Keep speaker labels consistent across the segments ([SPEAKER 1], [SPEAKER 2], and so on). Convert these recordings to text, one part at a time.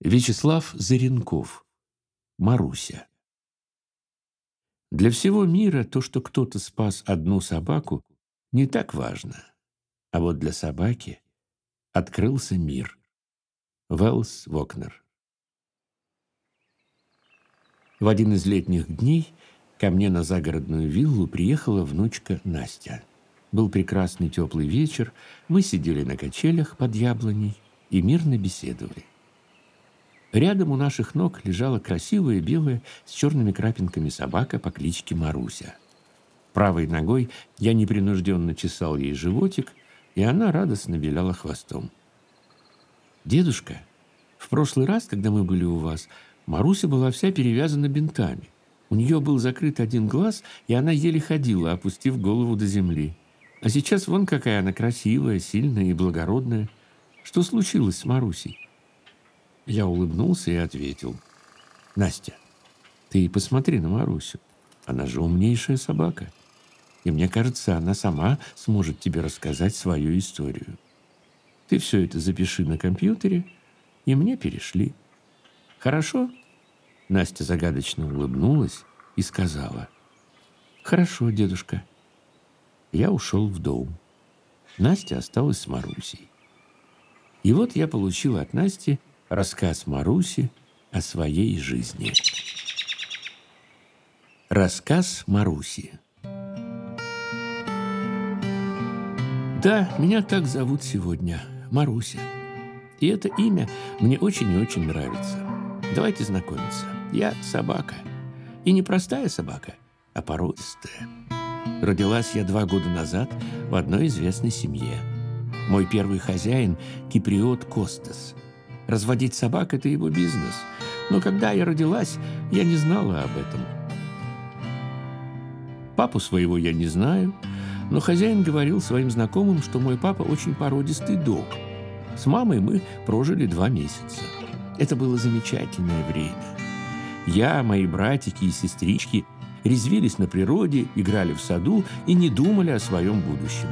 [SPEAKER 1] Вячеслав Заренков. Маруся. Для всего мира то, что кто-то спас одну собаку, не так важно. А вот для собаки открылся мир. Велс Вокнер. В один из летних дней ко мне на загородную виллу приехала внучка Настя. Был прекрасный теплый вечер, мы сидели на качелях под яблоней и мирно беседовали. Рядом у наших ног лежала красивая белая с черными крапинками собака по кличке Маруся. Правой ногой я непринужденно чесал ей животик, и она радостно виляла хвостом. «Дедушка, в прошлый раз, когда мы были у вас, Маруся была вся перевязана бинтами. У нее был закрыт один глаз, и она еле ходила, опустив голову до земли. А сейчас вон какая она красивая, сильная и благородная. Что случилось с Марусей?» Я улыбнулся и ответил. «Настя, ты посмотри на Марусю. Она же умнейшая собака. И мне кажется, она сама сможет тебе рассказать свою историю. Ты все это запиши на компьютере, и мне перешли. Хорошо?» Настя загадочно улыбнулась и сказала. «Хорошо, дедушка». Я ушел в дом. Настя осталась с Марусей. И вот я получил от Насти Рассказ Маруси о своей жизни. Рассказ Маруси. Да, меня так зовут сегодня, Маруся. И это имя мне очень и очень нравится. Давайте знакомиться. Я собака. И не простая собака, а породистая. Родилась я два года назад в одной известной семье. Мой первый хозяин – киприот Костас – Разводить собак – это его бизнес. Но когда я родилась, я не знала об этом. Папу своего я не знаю, но хозяин говорил своим знакомым, что мой папа очень породистый дог. С мамой мы прожили два месяца. Это было замечательное время. Я, мои братики и сестрички резвились на природе, играли в саду и не думали о своем будущем.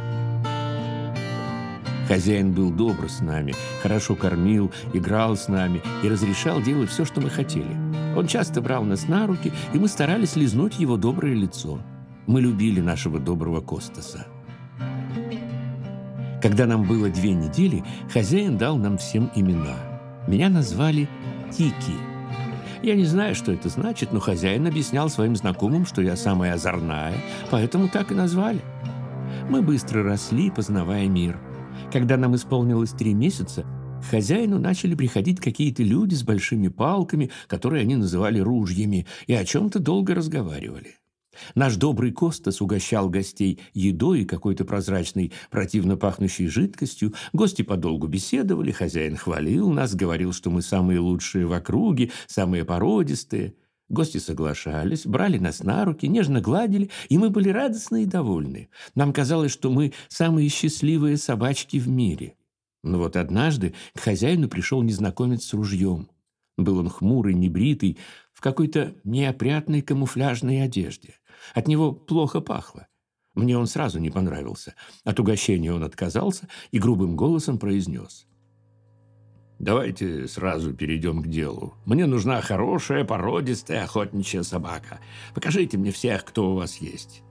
[SPEAKER 1] Хозяин был добр с нами, хорошо кормил, играл с нами и разрешал делать все, что мы хотели. Он часто брал нас на руки, и мы старались лизнуть его доброе лицо. Мы любили нашего доброго Костаса. Когда нам было две недели, хозяин дал нам всем имена. Меня назвали Тики. Я не знаю, что это значит, но хозяин объяснял своим знакомым, что я самая озорная, поэтому так и назвали. Мы быстро росли, познавая мир – когда нам исполнилось три месяца, к хозяину начали приходить какие-то люди с большими палками, которые они называли ружьями, и о чем-то долго разговаривали. Наш добрый Костас угощал гостей едой и какой-то прозрачной, противно пахнущей жидкостью. Гости подолгу беседовали, хозяин хвалил нас, говорил, что мы самые лучшие в округе, самые породистые – Гости соглашались, брали нас на руки, нежно гладили, и мы были радостны и довольны. Нам казалось, что мы самые счастливые собачки в мире. Но вот однажды к хозяину пришел незнакомец с ружьем. Был он хмурый, небритый, в какой-то неопрятной камуфляжной одежде. От него плохо пахло. Мне он сразу не понравился. От угощения он отказался и грубым голосом произнес – Давайте сразу перейдем к делу. Мне нужна хорошая, породистая охотничья собака. Покажите мне всех, кто у вас есть».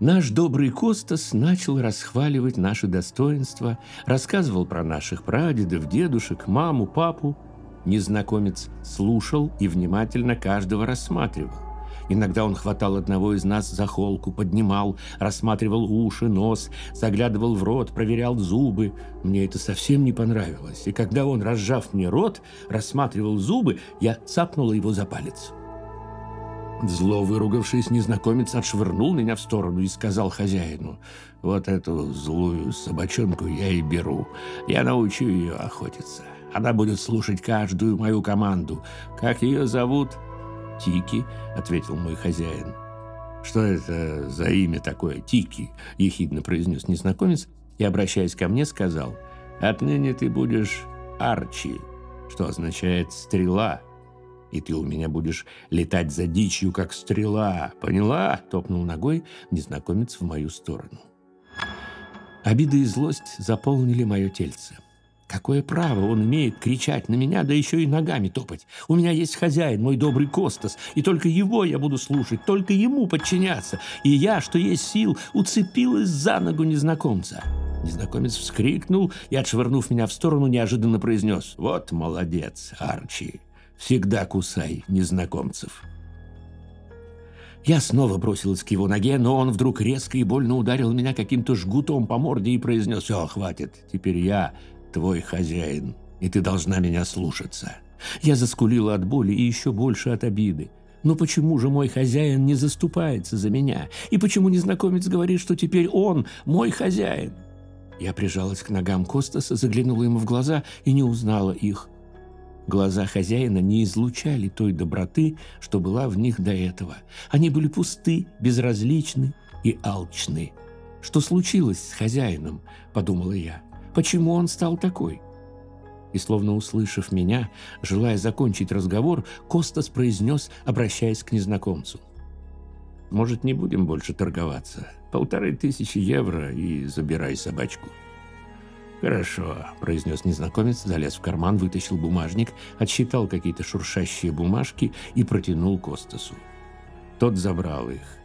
[SPEAKER 1] Наш добрый Костас начал расхваливать наши достоинства, рассказывал про наших прадедов, дедушек, маму, папу. Незнакомец слушал и внимательно каждого рассматривал. Иногда он хватал одного из нас за холку, поднимал, рассматривал уши, нос, заглядывал в рот, проверял зубы. Мне это совсем не понравилось. И когда он, разжав мне рот, рассматривал зубы, я цапнула его за палец. Зло выругавшись, незнакомец отшвырнул меня в сторону и сказал хозяину, «Вот эту злую собачонку я и беру. Я научу ее охотиться. Она будет слушать каждую мою команду. Как ее зовут?» «Тики», — ответил мой хозяин. «Что это за имя такое, Тики?» — ехидно произнес незнакомец и, обращаясь ко мне, сказал, «Отныне ты будешь Арчи, что означает «стрела», и ты у меня будешь летать за дичью, как стрела. Поняла?» — топнул ногой незнакомец в мою сторону. Обида и злость заполнили мое тельце. Какое право он имеет кричать на меня, да еще и ногами топать? У меня есть хозяин, мой добрый Костас, и только его я буду слушать, только ему подчиняться. И я, что есть сил, уцепилась за ногу незнакомца. Незнакомец вскрикнул и, отшвырнув меня в сторону, неожиданно произнес «Вот молодец, Арчи, всегда кусай незнакомцев». Я снова бросилась к его ноге, но он вдруг резко и больно ударил меня каким-то жгутом по морде и произнес «Все, хватит, теперь я твой хозяин, и ты должна меня слушаться». Я заскулила от боли и еще больше от обиды. Но почему же мой хозяин не заступается за меня? И почему незнакомец говорит, что теперь он мой хозяин? Я прижалась к ногам Костаса, заглянула ему в глаза и не узнала их. Глаза хозяина не излучали той доброты, что была в них до этого. Они были пусты, безразличны и алчны. «Что случилось с хозяином?» – подумала я. «Почему он стал такой?» И словно услышав меня, желая закончить разговор, Костас произнес, обращаясь к незнакомцу. «Может, не будем больше торговаться? Полторы тысячи евро и забирай собачку». «Хорошо», – произнес незнакомец, залез в карман, вытащил бумажник, отсчитал какие-то шуршащие бумажки и протянул Костасу. Тот забрал их.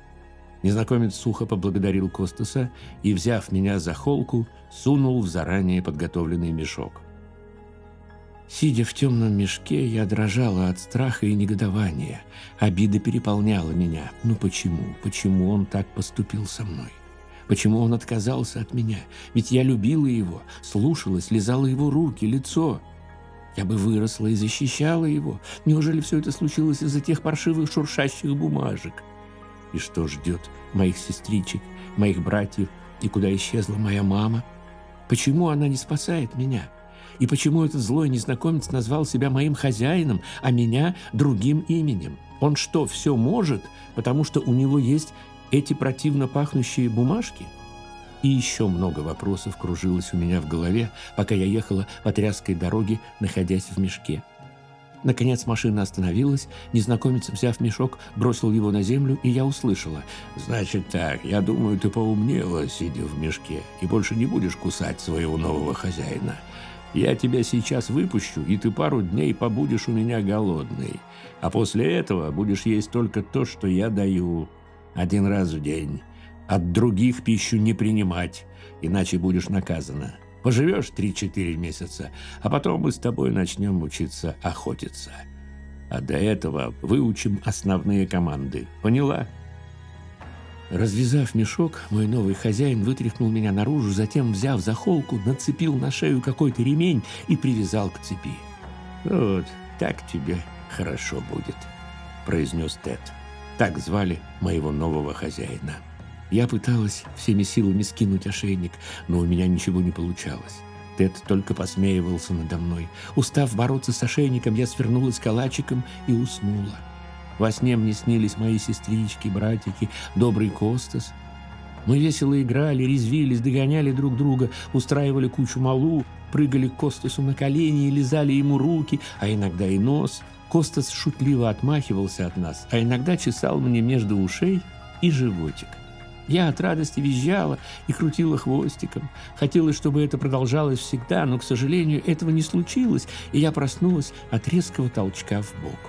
[SPEAKER 1] Незнакомец сухо поблагодарил Костаса и, взяв меня за холку, сунул в заранее подготовленный мешок. Сидя в темном мешке, я дрожала от страха и негодования. Обида переполняла меня. Ну почему? Почему он так поступил со мной? Почему он отказался от меня? Ведь я любила его, слушалась, лизала его руки, лицо. Я бы выросла и защищала его. Неужели все это случилось из-за тех паршивых шуршащих бумажек? И что ждет моих сестричек, моих братьев, и куда исчезла моя мама? Почему она не спасает меня? И почему этот злой незнакомец назвал себя моим хозяином, а меня другим именем? Он что, все может, потому что у него есть эти противно пахнущие бумажки? И еще много вопросов кружилось у меня в голове, пока я ехала по тряской дороге, находясь в мешке. Наконец машина остановилась, незнакомец, взяв мешок, бросил его на землю, и я услышала. «Значит так, я думаю, ты поумнела, сидя в мешке, и больше не будешь кусать своего нового хозяина. Я тебя сейчас выпущу, и ты пару дней побудешь у меня голодный. А после этого будешь есть только то, что я даю один раз в день. От других пищу не принимать, иначе будешь наказана. Поживешь 3-4 месяца, а потом мы с тобой начнем учиться охотиться. А до этого выучим основные команды. Поняла? Развязав мешок, мой новый хозяин вытряхнул меня наружу, затем, взяв за холку, нацепил на шею какой-то ремень и привязал к цепи. «Вот, так тебе хорошо будет», — произнес Тед. Так звали моего нового хозяина. Я пыталась всеми силами скинуть ошейник, но у меня ничего не получалось. Тед только посмеивался надо мной. Устав бороться с ошейником, я свернулась калачиком и уснула. Во сне мне снились мои сестрички, братики, добрый Костас. Мы весело играли, резвились, догоняли друг друга, устраивали кучу малу, прыгали к Костасу на колени и лизали ему руки, а иногда и нос – Костас шутливо отмахивался от нас, а иногда чесал мне между ушей и животик. Я от радости визжала и крутила хвостиком. Хотелось, чтобы это продолжалось всегда, но, к сожалению, этого не случилось, и я проснулась от резкого толчка в бок.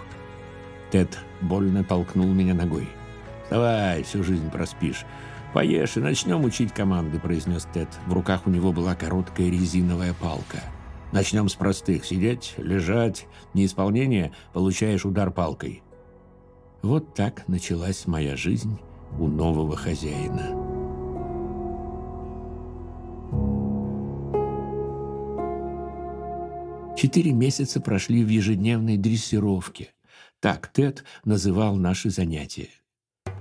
[SPEAKER 1] Тед больно толкнул меня ногой. «Давай, всю жизнь проспишь. Поешь и начнем учить команды», — произнес Тед. В руках у него была короткая резиновая палка. Начнем с простых. Сидеть, лежать, неисполнение – получаешь удар палкой. Вот так началась моя жизнь у нового хозяина. Четыре месяца прошли в ежедневной дрессировке. Так Тед называл наши занятия.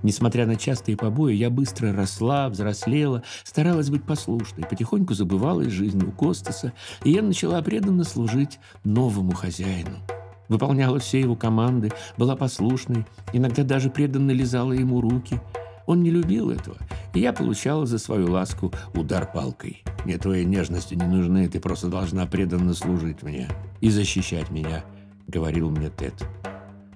[SPEAKER 1] Несмотря на частые побои, я быстро росла, взрослела, старалась быть послушной, потихоньку забывала из жизни у Костаса, и я начала преданно служить новому хозяину. Выполняла все его команды, была послушной, иногда даже преданно лизала ему руки. Он не любил этого, и я получала за свою ласку удар палкой. «Мне твои нежности не нужны, ты просто должна преданно служить мне и защищать меня», — говорил мне Тед.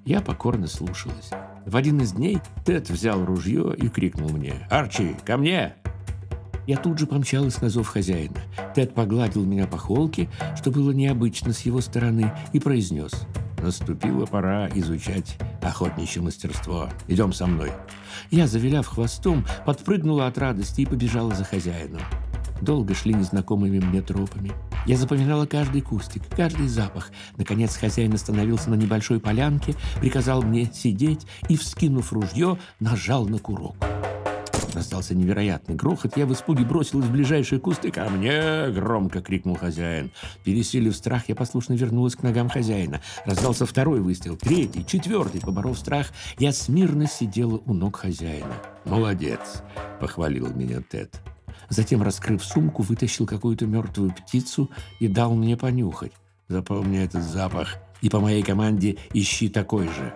[SPEAKER 1] Я покорно слушалась. В один из дней Тед взял ружье и крикнул мне «Арчи, ко мне!» Я тут же помчалась на зов хозяина. Тед погладил меня по холке, что было необычно с его стороны, и произнес. «Наступила пора изучать охотничье мастерство. Идем со мной». Я, завиляв хвостом, подпрыгнула от радости и побежала за хозяином. Долго шли незнакомыми мне тропами. Я запоминала каждый кустик, каждый запах. Наконец хозяин остановился на небольшой полянке, приказал мне сидеть и, вскинув ружье, нажал на курок. Раздался невероятный грохот. Я в испуге бросилась в ближайшие кусты. «Ко мне!» — громко крикнул хозяин. Пересилив страх, я послушно вернулась к ногам хозяина. Раздался второй выстрел, третий, четвертый. Поборов страх, я смирно сидела у ног хозяина. «Молодец!» — похвалил меня Тед. Затем, раскрыв сумку, вытащил какую-то мертвую птицу и дал мне понюхать. «Запомни этот запах и по моей команде ищи такой же».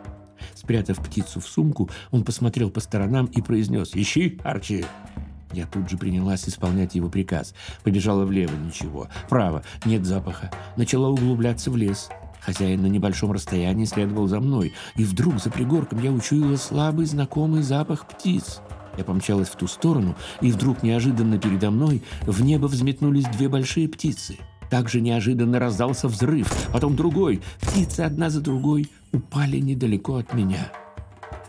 [SPEAKER 1] Спрятав птицу в сумку, он посмотрел по сторонам и произнес «Ищи, Арчи!» Я тут же принялась исполнять его приказ. Побежала влево – ничего. Вправо – нет запаха. Начала углубляться в лес. Хозяин на небольшом расстоянии следовал за мной, и вдруг за пригорком я учуяла слабый знакомый запах птиц. Я помчалась в ту сторону, и вдруг неожиданно передо мной в небо взметнулись две большие птицы. Также неожиданно раздался взрыв, потом другой. Птицы одна за другой упали недалеко от меня.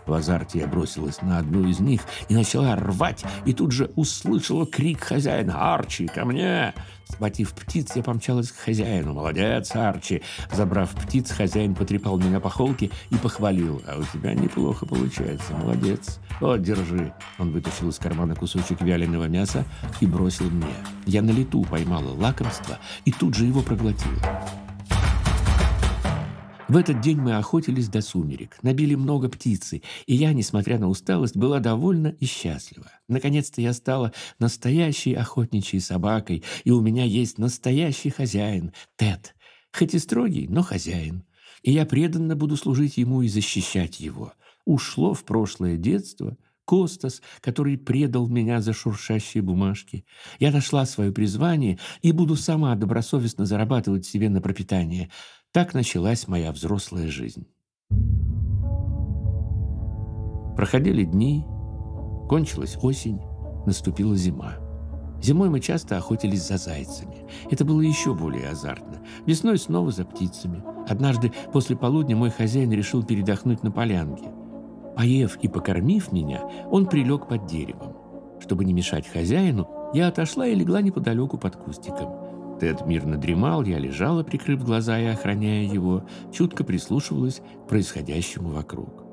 [SPEAKER 1] В азарте я бросилась на одну из них и начала рвать, и тут же услышала крик хозяина «Арчи, ко мне!». Схватив птиц, я помчалась к хозяину. «Молодец, Арчи!» Забрав птиц, хозяин потрепал меня по холке и похвалил. «А у тебя неплохо получается, молодец!» «Вот, держи!» Он вытащил из кармана кусочек вяленого мяса и бросил мне. Я на лету поймала лакомство и тут же его проглотила. В этот день мы охотились до сумерек, набили много птицы, и я, несмотря на усталость, была довольна и счастлива. Наконец-то я стала настоящей охотничьей собакой, и у меня есть настоящий хозяин, Тед. Хоть и строгий, но хозяин. И я преданно буду служить ему и защищать его. Ушло в прошлое детство — Костас, который предал меня за шуршащие бумажки. Я нашла свое призвание и буду сама добросовестно зарабатывать себе на пропитание. Так началась моя взрослая жизнь. Проходили дни, кончилась осень, наступила зима. Зимой мы часто охотились за зайцами. Это было еще более азартно. Весной снова за птицами. Однажды после полудня мой хозяин решил передохнуть на полянке. Поев и покормив меня, он прилег под деревом. Чтобы не мешать хозяину, я отошла и легла неподалеку под кустиком. Тед мирно дремал, я лежала, прикрыв глаза и охраняя его, чутко прислушивалась к происходящему вокруг.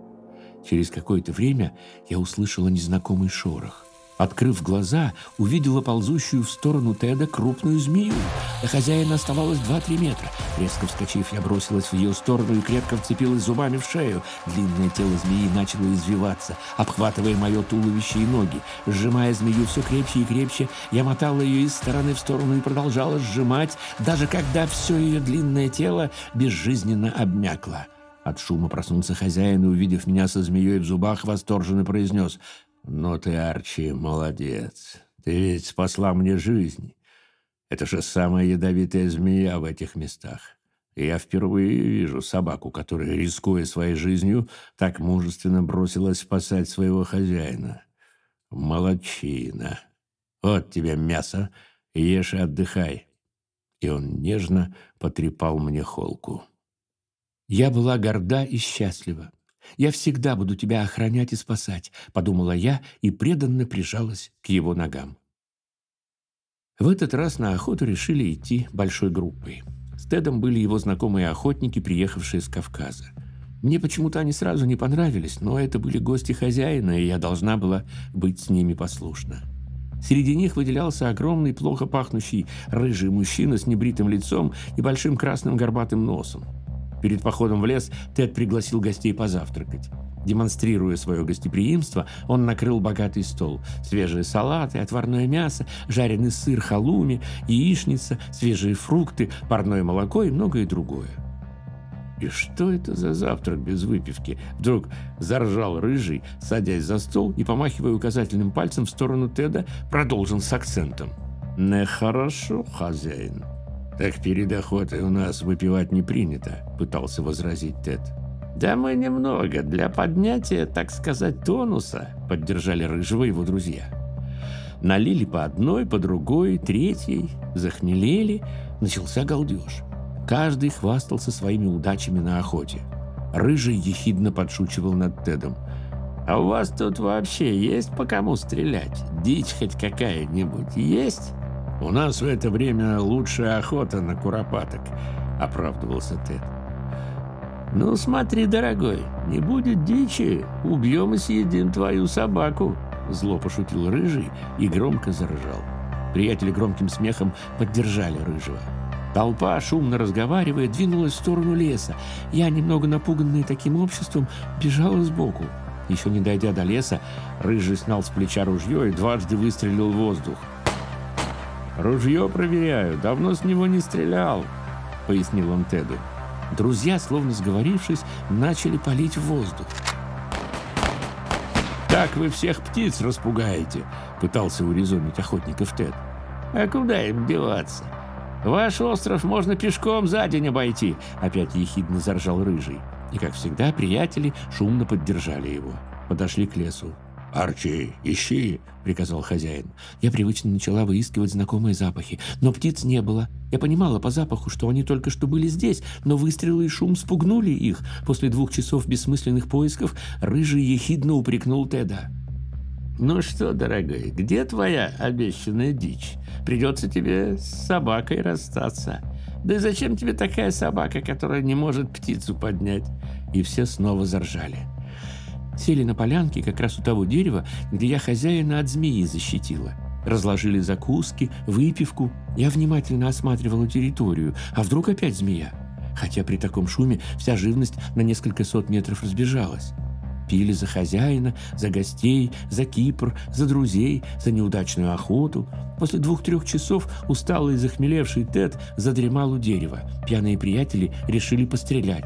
[SPEAKER 1] Через какое-то время я услышала незнакомый шорох. Открыв глаза, увидела ползущую в сторону Теда крупную змею. До хозяина оставалось 2-3 метра. Резко вскочив, я бросилась в ее сторону и крепко вцепилась зубами в шею. Длинное тело змеи начало извиваться, обхватывая мое туловище и ноги. Сжимая змею все крепче и крепче, я мотала ее из стороны в сторону и продолжала сжимать, даже когда все ее длинное тело безжизненно обмякло. От шума проснулся хозяин и, увидев меня со змеей в зубах, восторженно произнес — «Ну ты, Арчи, молодец. Ты ведь спасла мне жизнь. Это же самая ядовитая змея в этих местах. Я впервые вижу собаку, которая, рискуя своей жизнью, так мужественно бросилась спасать своего хозяина. Молодчина. Вот тебе мясо, ешь и отдыхай». И он нежно потрепал мне холку. Я была горда и счастлива. «Я всегда буду тебя охранять и спасать», — подумала я и преданно прижалась к его ногам. В этот раз на охоту решили идти большой группой. С Тедом были его знакомые охотники, приехавшие с Кавказа. Мне почему-то они сразу не понравились, но это были гости хозяина, и я должна была быть с ними послушна. Среди них выделялся огромный, плохо пахнущий рыжий мужчина с небритым лицом и большим красным горбатым носом. Перед походом в лес Тед пригласил гостей позавтракать. Демонстрируя свое гостеприимство, он накрыл богатый стол. Свежие салаты, отварное мясо, жареный сыр халуми, яичница, свежие фрукты, парное молоко и многое другое. «И что это за завтрак без выпивки?» Вдруг заржал рыжий, садясь за стол и, помахивая указательным пальцем в сторону Теда, продолжил с акцентом. «Нехорошо, хозяин. «Так перед охотой у нас выпивать не принято», — пытался возразить Тед. «Да мы немного, для поднятия, так сказать, тонуса», — поддержали Рыжего его друзья. Налили по одной, по другой, третьей, захмелели, начался галдеж. Каждый хвастался своими удачами на охоте. Рыжий ехидно подшучивал над Тедом. «А у вас тут вообще есть по кому стрелять? Дичь хоть какая-нибудь есть?» «У нас в это время лучшая охота на куропаток», — оправдывался Тед. «Ну смотри, дорогой, не будет дичи, убьем и съедим твою собаку», — зло пошутил Рыжий и громко заржал. Приятели громким смехом поддержали Рыжего. Толпа, шумно разговаривая, двинулась в сторону леса. Я, немного напуганный таким обществом, бежала сбоку. Еще не дойдя до леса, Рыжий снял с плеча ружье и дважды выстрелил в воздух. «Ружье проверяю, давно с него не стрелял», — пояснил он Теду. Друзья, словно сговорившись, начали палить в воздух. «Так вы всех птиц распугаете», — пытался урезонить охотников Тед. «А куда им деваться? Ваш остров можно пешком за день обойти», — опять ехидно заржал Рыжий. И, как всегда, приятели шумно поддержали его. Подошли к лесу. «Арчи, ищи!» — приказал хозяин. Я привычно начала выискивать знакомые запахи, но птиц не было. Я понимала по запаху, что они только что были здесь, но выстрелы и шум спугнули их. После двух часов бессмысленных поисков Рыжий ехидно упрекнул Теда. «Ну что, дорогой, где твоя обещанная дичь? Придется тебе с собакой расстаться. Да и зачем тебе такая собака, которая не может птицу поднять?» И все снова заржали. Сели на полянке как раз у того дерева, где я хозяина от змеи защитила. Разложили закуски, выпивку. Я внимательно осматривала территорию. А вдруг опять змея? Хотя при таком шуме вся живность на несколько сот метров разбежалась. Пили за хозяина, за гостей, за Кипр, за друзей, за неудачную охоту. После двух-трех часов усталый и захмелевший Тед задремал у дерева. Пьяные приятели решили пострелять.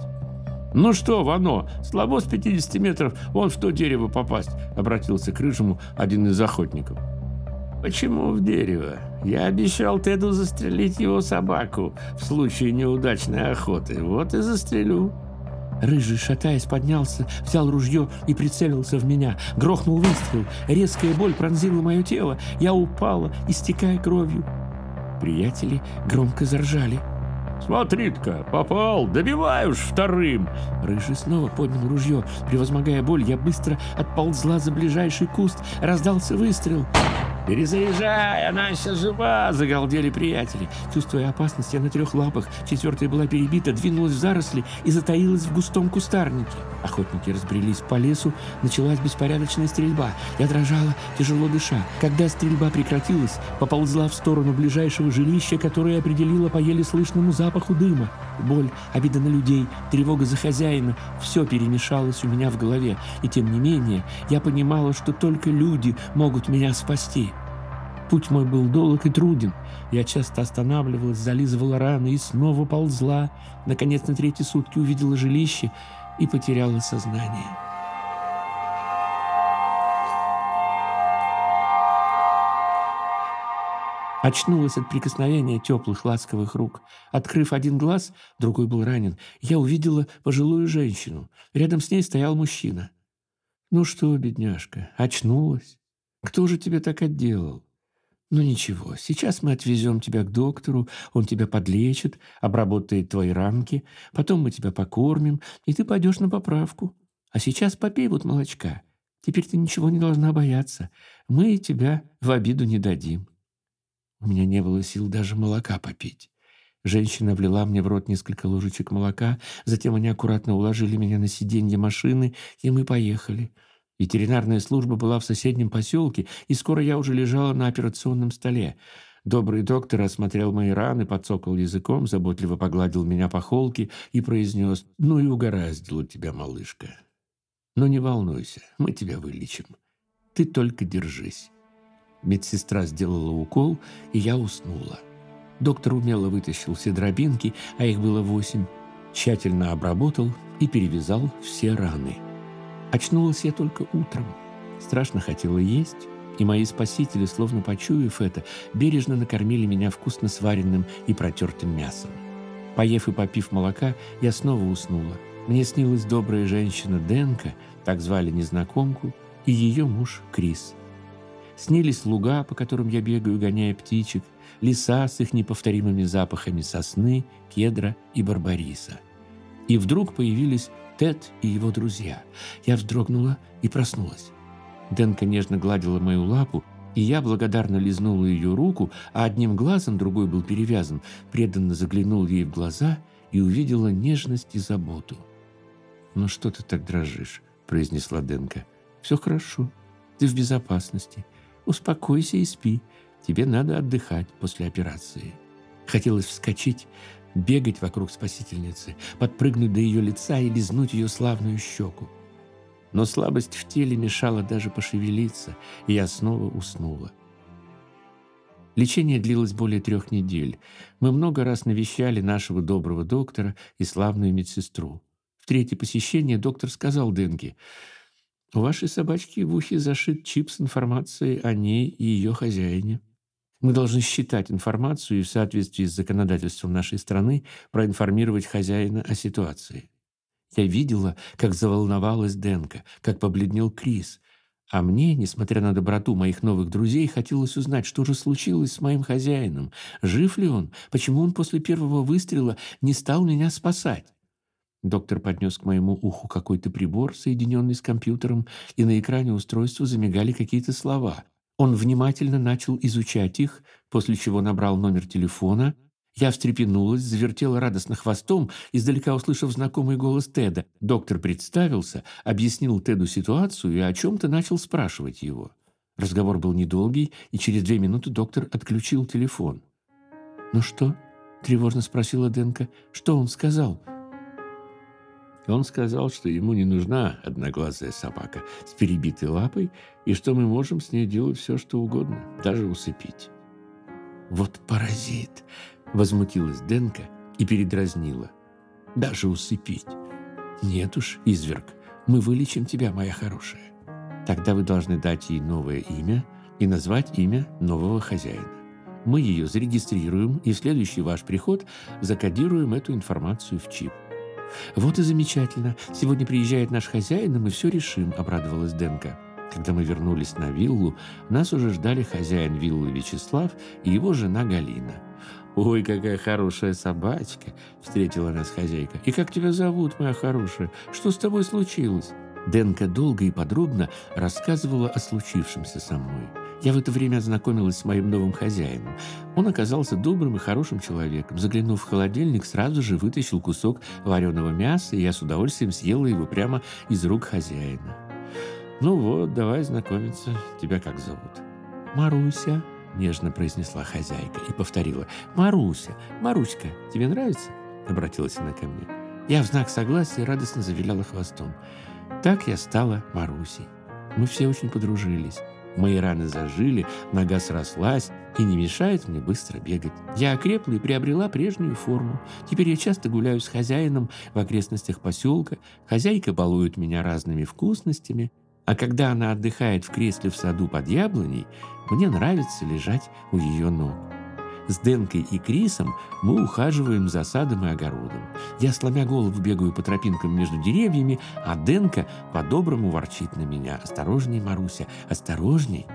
[SPEAKER 1] «Ну что, Вано, слабо с 50 метров вон в то дерево попасть», — обратился к Рыжему один из охотников. «Почему в дерево? Я обещал Теду застрелить его собаку в случае неудачной охоты. Вот и застрелю». Рыжий, шатаясь, поднялся, взял ружье и прицелился в меня. Грохнул выстрел. Резкая боль пронзила мое тело. Я упала, истекая кровью. Приятели громко заржали.
[SPEAKER 2] «Смотри-ка, попал! Добивай вторым!»
[SPEAKER 1] Рыжий снова поднял ружье. Превозмогая боль, я быстро отползла за ближайший куст. Раздался выстрел. «Перезаряжай, она еще жива!» – загалдели приятели. Чувствуя опасность, я на трех лапах, четвертая была перебита, двинулась в заросли и затаилась в густом кустарнике. Охотники разбрелись по лесу, началась беспорядочная стрельба. Я дрожала, тяжело дыша. Когда стрельба прекратилась, поползла в сторону ближайшего жилища, которое определила по еле слышному запаху дыма. Боль, обида на людей, тревога за хозяина – все перемешалось у меня в голове. И тем не менее, я понимала, что только люди могут меня спасти. Путь мой был долг и труден. Я часто останавливалась, зализывала раны и снова ползла. Наконец, на третьи сутки увидела жилище и потеряла сознание. Очнулась от прикосновения теплых ласковых рук. Открыв один глаз, другой был ранен, я увидела пожилую женщину. Рядом с ней стоял мужчина. «Ну что, бедняжка, очнулась? Кто же тебя так отделал?» «Ну ничего, сейчас мы отвезем тебя к доктору, он тебя подлечит, обработает твои ранки, потом мы тебя покормим, и ты пойдешь на поправку. А сейчас попей вот молочка. Теперь ты ничего не должна бояться. Мы тебя в обиду не дадим». У меня не было сил даже молока попить. Женщина влила мне в рот несколько ложечек молока, затем они аккуратно уложили меня на сиденье машины, и мы поехали. Ветеринарная служба была в соседнем поселке, и скоро я уже лежала на операционном столе. Добрый доктор осмотрел мои раны, подсокал языком, заботливо погладил меня по холке и произнес «Ну и угораздило тебя, малышка. Но не волнуйся, мы тебя вылечим. Ты только держись». Медсестра сделала укол, и я уснула. Доктор умело вытащил все дробинки, а их было восемь, тщательно обработал и перевязал все раны. Очнулась я только утром. Страшно хотела есть, и мои спасители, словно почуяв это, бережно накормили меня вкусно сваренным и протертым мясом. Поев и попив молока, я снова уснула. Мне снилась добрая женщина Денка, так звали незнакомку, и ее муж Крис. Снились луга, по которым я бегаю, гоняя птичек, леса с их неповторимыми запахами сосны, кедра и барбариса. И вдруг появились Тед и его друзья. Я вздрогнула и проснулась. Денка нежно гладила мою лапу, и я благодарно лизнула ее руку, а одним глазом, другой был перевязан, преданно заглянул ей в глаза и увидела нежность и заботу. «Ну что ты так дрожишь?» – произнесла Денка. «Все хорошо. Ты в безопасности. Успокойся и спи. Тебе надо отдыхать после операции». Хотелось вскочить, бегать вокруг спасительницы, подпрыгнуть до ее лица и лизнуть ее славную щеку. Но слабость в теле мешала даже пошевелиться, и я снова уснула. Лечение длилось более трех недель. Мы много раз навещали нашего доброго доктора и славную медсестру. В третье посещение доктор сказал Денге, «У вашей собачки в ухе зашит чип с информацией о ней и ее хозяине. Мы должны считать информацию и в соответствии с законодательством нашей страны проинформировать хозяина о ситуации». Я видела, как заволновалась Денка, как побледнел Крис. А мне, несмотря на доброту моих новых друзей, хотелось узнать, что же случилось с моим хозяином. Жив ли он? Почему он после первого выстрела не стал меня спасать? Доктор поднес к моему уху какой-то прибор, соединенный с компьютером, и на экране устройства замигали какие-то слова. Он внимательно начал изучать их, после чего набрал номер телефона — я встрепенулась, завертела радостно хвостом, издалека услышав знакомый голос Теда. Доктор представился, объяснил Теду ситуацию и о чем-то начал спрашивать его. Разговор был недолгий, и через две минуты доктор отключил телефон. «Ну что?» — тревожно спросила Денка. «Что он сказал?»
[SPEAKER 2] Он сказал, что ему не нужна одноглазая собака с перебитой лапой, и что мы можем с ней делать все, что угодно, даже усыпить.
[SPEAKER 1] «Вот паразит!» Возмутилась Денка и передразнила. «Даже усыпить!» «Нет уж, изверг, мы вылечим тебя, моя хорошая. Тогда вы должны дать ей новое имя и назвать имя нового хозяина. Мы ее зарегистрируем и в следующий ваш приход закодируем эту информацию в чип. «Вот и замечательно. Сегодня приезжает наш хозяин, и мы все решим», — обрадовалась Денка. Когда мы вернулись на виллу, нас уже ждали хозяин виллы Вячеслав и его жена Галина. «Ой, какая хорошая собачка!» — встретила нас хозяйка. «И как тебя зовут, моя хорошая? Что с тобой случилось?» Денка долго и подробно рассказывала о случившемся со мной. Я в это время ознакомилась с моим новым хозяином. Он оказался добрым и хорошим человеком. Заглянув в холодильник, сразу же вытащил кусок вареного мяса, и я с удовольствием съела его прямо из рук хозяина. «Ну вот, давай знакомиться. Тебя как зовут?» «Маруся», — нежно произнесла хозяйка и повторила. «Маруся, Маруська, тебе нравится?» — обратилась она ко мне. Я в знак согласия радостно завиляла хвостом. Так я стала Марусей. Мы все очень подружились. Мои раны зажили, нога срослась и не мешает мне быстро бегать. Я окрепла и приобрела прежнюю форму. Теперь я часто гуляю с хозяином в окрестностях поселка. Хозяйка балует меня разными вкусностями. А когда она отдыхает в кресле в саду под яблоней, мне нравится лежать у ее ног. С Денкой и Крисом мы ухаживаем за садом и огородом. Я, сломя голову, бегаю по тропинкам между деревьями, а Денка по-доброму ворчит на меня. «Осторожней, Маруся, осторожней!»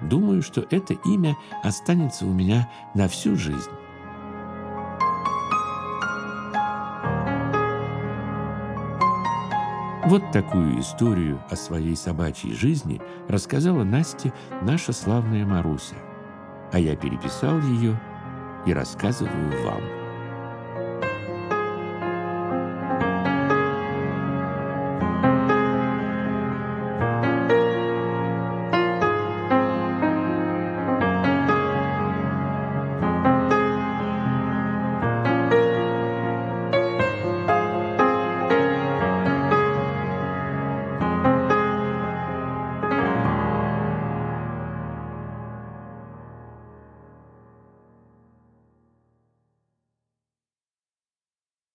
[SPEAKER 1] Думаю, что это имя останется у меня на всю жизнь. Вот такую историю о своей собачьей жизни рассказала Насте наша славная Маруся. А я переписал ее и рассказываю вам.